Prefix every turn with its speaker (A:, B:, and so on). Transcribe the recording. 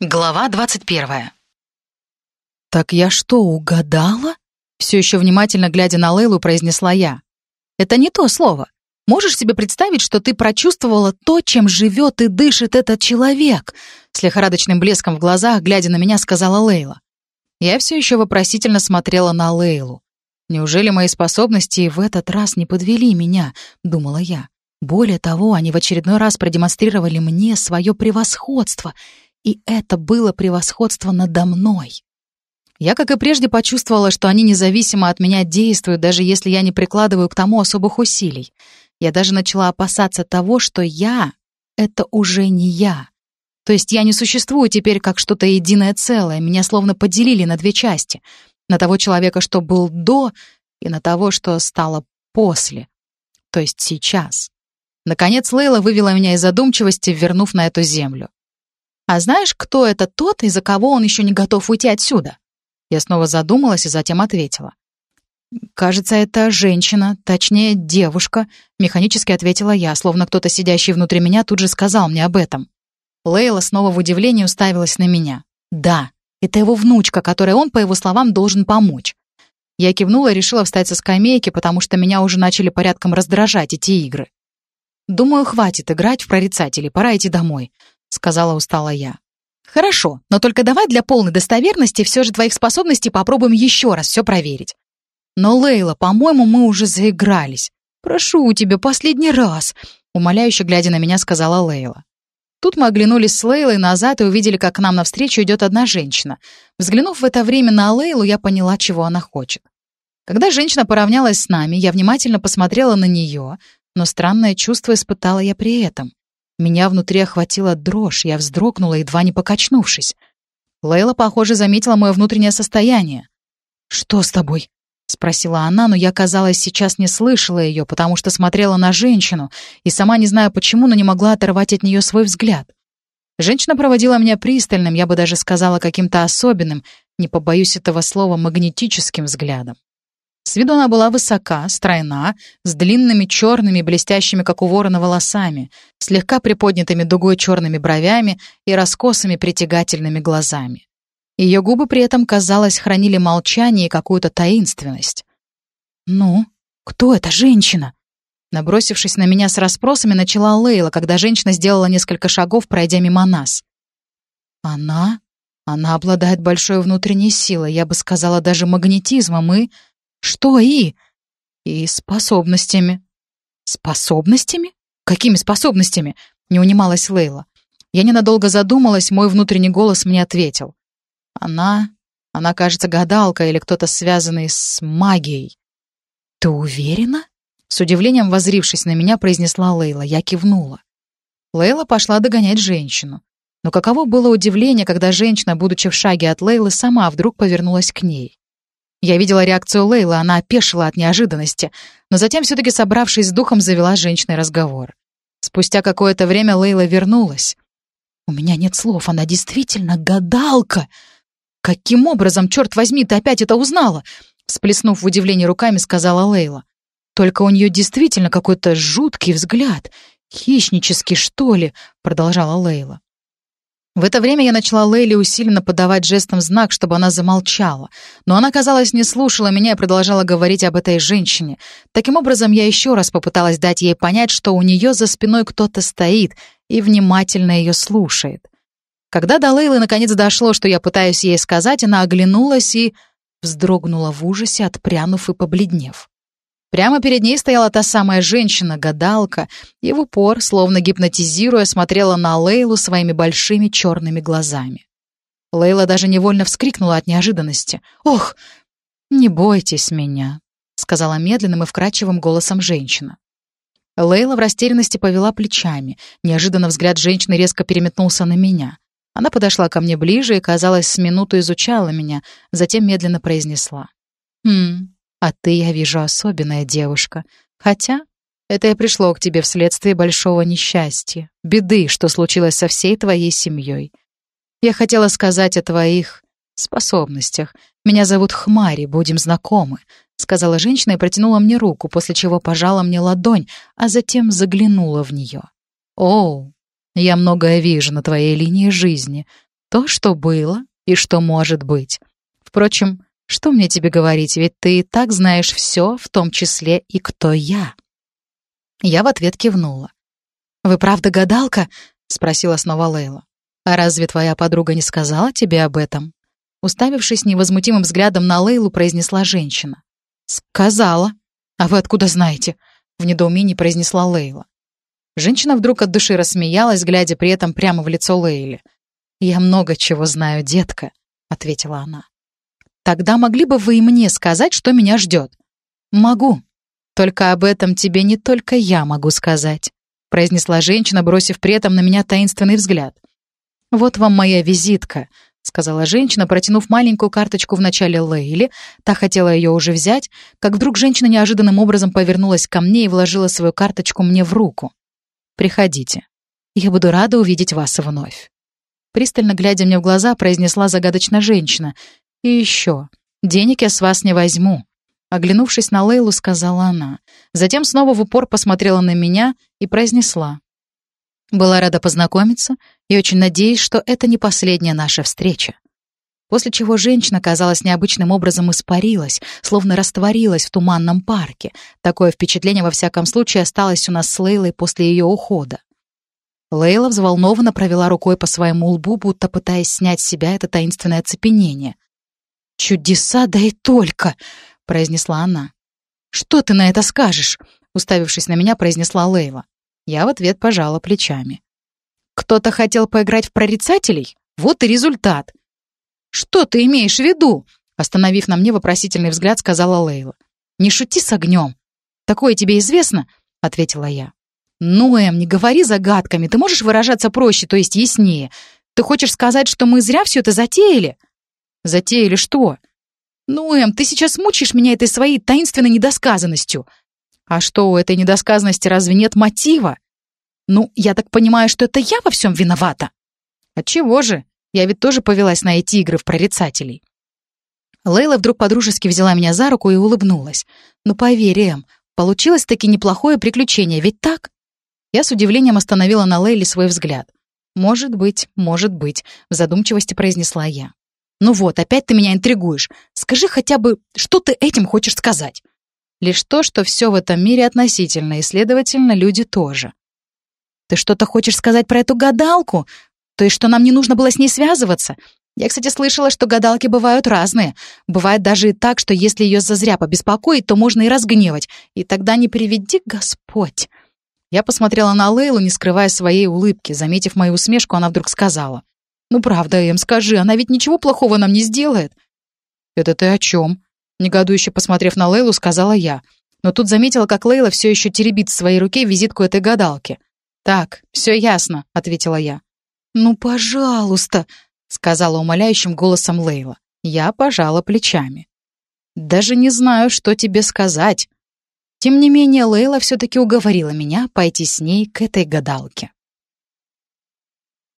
A: Глава двадцать первая.
B: «Так я что, угадала?» Все еще внимательно глядя на Лейлу, произнесла я. «Это не то слово. Можешь себе представить, что ты прочувствовала то, чем живет и дышит этот человек?» С лихорадочным блеском в глазах, глядя на меня, сказала Лейла. Я все еще вопросительно смотрела на Лейлу. «Неужели мои способности в этот раз не подвели меня?» — думала я. Более того, они в очередной раз продемонстрировали мне свое превосходство — и это было превосходство надо мной. Я, как и прежде, почувствовала, что они независимо от меня действуют, даже если я не прикладываю к тому особых усилий. Я даже начала опасаться того, что я — это уже не я. То есть я не существую теперь как что-то единое целое, меня словно поделили на две части. На того человека, что был до, и на того, что стало после. То есть сейчас. Наконец Лейла вывела меня из задумчивости, вернув на эту землю. А знаешь, кто это тот, из-за кого он еще не готов уйти отсюда? Я снова задумалась и затем ответила. «Кажется, это женщина, точнее, девушка», — механически ответила я, словно кто-то, сидящий внутри меня, тут же сказал мне об этом. Лейла снова в удивлении уставилась на меня. «Да, это его внучка, которой он, по его словам, должен помочь». Я кивнула и решила встать со скамейки, потому что меня уже начали порядком раздражать эти игры. «Думаю, хватит играть в прорицателей, пора идти домой. — сказала устала я. «Хорошо, но только давай для полной достоверности все же твоих способностей попробуем еще раз все проверить». «Но, Лейла, по-моему, мы уже заигрались. Прошу у тебя, последний раз», — умоляюще глядя на меня, сказала Лейла. Тут мы оглянулись с Лейлой назад и увидели, как к нам навстречу идет одна женщина. Взглянув в это время на Лейлу, я поняла, чего она хочет. Когда женщина поравнялась с нами, я внимательно посмотрела на нее, но странное чувство испытала я при этом. Меня внутри охватила дрожь, я вздрогнула, едва не покачнувшись. Лейла, похоже, заметила мое внутреннее состояние. «Что с тобой?» — спросила она, но я, казалось, сейчас не слышала ее, потому что смотрела на женщину, и сама не знаю почему, но не могла оторвать от нее свой взгляд. Женщина проводила меня пристальным, я бы даже сказала каким-то особенным, не побоюсь этого слова, магнетическим взглядом. С виду она была высока, стройна, с длинными черными, блестящими, как у ворона, волосами, слегка приподнятыми дугой черными бровями и раскосыми притягательными глазами. Ее губы при этом, казалось, хранили молчание и какую-то таинственность. «Ну, кто эта женщина?» Набросившись на меня с расспросами, начала Лейла, когда женщина сделала несколько шагов, пройдя мимо нас. «Она? Она обладает большой внутренней силой, я бы сказала, даже магнетизмом и...» Что и? И способностями. Способностями? Какими способностями? Не унималась Лейла. Я ненадолго задумалась, мой внутренний голос мне ответил. Она... Она, кажется, гадалка или кто-то связанный с магией. Ты уверена? С удивлением возрившись на меня, произнесла Лейла. Я кивнула. Лейла пошла догонять женщину. Но каково было удивление, когда женщина, будучи в шаге от Лейлы, сама вдруг повернулась к ней. Я видела реакцию Лейлы, она опешила от неожиданности, но затем, все-таки собравшись с духом, завела с женщиной разговор. Спустя какое-то время Лейла вернулась. «У меня нет слов, она действительно гадалка!» «Каким образом, черт возьми, ты опять это узнала?» Сплеснув в удивлении руками, сказала Лейла. «Только у нее действительно какой-то жуткий взгляд. Хищнический, что ли?» Продолжала Лейла. В это время я начала Лейли усиленно подавать жестом знак, чтобы она замолчала. Но она, казалось, не слушала меня и продолжала говорить об этой женщине. Таким образом, я еще раз попыталась дать ей понять, что у нее за спиной кто-то стоит и внимательно ее слушает. Когда до Лейлы наконец дошло, что я пытаюсь ей сказать, она оглянулась и вздрогнула в ужасе, отпрянув и побледнев. Прямо перед ней стояла та самая женщина-гадалка, и в упор, словно гипнотизируя, смотрела на Лейлу своими большими черными глазами. Лейла даже невольно вскрикнула от неожиданности. «Ох, не бойтесь меня», — сказала медленным и вкрадчивым голосом женщина. Лейла в растерянности повела плечами. Неожиданно взгляд женщины резко переметнулся на меня. Она подошла ко мне ближе и, казалось, с минуту изучала меня, затем медленно произнесла. «Хм, а ты, я вижу, особенная девушка. Хотя это и пришло к тебе вследствие большого несчастья, беды, что случилось со всей твоей семьей. Я хотела сказать о твоих способностях. Меня зовут Хмари, будем знакомы», — сказала женщина и протянула мне руку, после чего пожала мне ладонь, а затем заглянула в нее. «Оу, я многое вижу на твоей линии жизни. То, что было и что может быть. Впрочем, что мне тебе говорить, ведь ты и так знаешь все, в том числе и кто я». Я в ответ кивнула. «Вы правда гадалка?» — спросила снова Лейла. «А разве твоя подруга не сказала тебе об этом?» Уставившись невозмутимым взглядом на Лейлу, произнесла женщина. «Сказала. А вы откуда знаете?» — в недоумении произнесла Лейла. Женщина вдруг от души рассмеялась, глядя при этом прямо в лицо Лейли. «Я много чего знаю, детка», — ответила она. «Тогда могли бы вы и мне сказать, что меня ждет?» «Могу. Только об этом тебе не только я могу сказать», — произнесла женщина, бросив при этом на меня таинственный взгляд. «Вот вам моя визитка», — сказала женщина, протянув маленькую карточку в начале Лейли. Та хотела ее уже взять, как вдруг женщина неожиданным образом повернулась ко мне и вложила свою карточку мне в руку. Приходите. Я буду рада увидеть вас вновь». Пристально глядя мне в глаза, произнесла загадочная женщина. «И еще. Денег я с вас не возьму». Оглянувшись на Лейлу, сказала она. Затем снова в упор посмотрела на меня и произнесла. «Была рада познакомиться и очень надеюсь, что это не последняя наша встреча». После чего женщина, казалось, необычным образом испарилась, словно растворилась в туманном парке. Такое впечатление, во всяком случае, осталось у нас с Лейлой после ее ухода. Лейла взволнованно провела рукой по своему лбу, будто пытаясь снять с себя это таинственное оцепенение. «Чудеса, да и только!» — произнесла она. «Что ты на это скажешь?» — уставившись на меня, произнесла Лейла. Я в ответ пожала плечами. «Кто-то хотел поиграть в прорицателей? Вот и результат. «Что ты имеешь в виду?» Остановив на мне вопросительный взгляд, сказала Лейла. «Не шути с огнем. Такое тебе известно?» — ответила я. «Ну, Эм, не говори загадками. Ты можешь выражаться проще, то есть яснее. Ты хочешь сказать, что мы зря все это затеяли?» «Затеяли что?» «Ну, Эм, ты сейчас мучаешь меня этой своей таинственной недосказанностью». «А что, у этой недосказанности разве нет мотива?» «Ну, я так понимаю, что это я во всем виновата?» «Отчего же? Я ведь тоже повелась на эти игры в прорицателей. Лейла вдруг подружески взяла меня за руку и улыбнулась. «Ну, поверь, Эм, получилось таки неплохое приключение, ведь так?» Я с удивлением остановила на Лейле свой взгляд. «Может быть, может быть», — в задумчивости произнесла я. «Ну вот, опять ты меня интригуешь. Скажи хотя бы, что ты этим хочешь сказать?» «Лишь то, что все в этом мире относительно, и, следовательно, люди тоже». «Ты что-то хочешь сказать про эту гадалку?» То есть, что нам не нужно было с ней связываться? Я, кстати, слышала, что гадалки бывают разные. Бывает даже и так, что если ее зазря побеспокоить, то можно и разгневать. И тогда не приведи Господь. Я посмотрела на Лейлу, не скрывая своей улыбки. Заметив мою усмешку, она вдруг сказала. «Ну правда, Эм, скажи, она ведь ничего плохого нам не сделает». «Это ты о чем?» Негодующе посмотрев на Лейлу, сказала я. Но тут заметила, как Лейла все еще теребит в своей руке визитку этой гадалки. «Так, все ясно», — ответила я. «Ну, пожалуйста», — сказала умоляющим голосом Лейла. Я пожала плечами. «Даже не знаю, что тебе сказать». Тем не менее, Лейла все-таки уговорила меня пойти с ней к этой гадалке.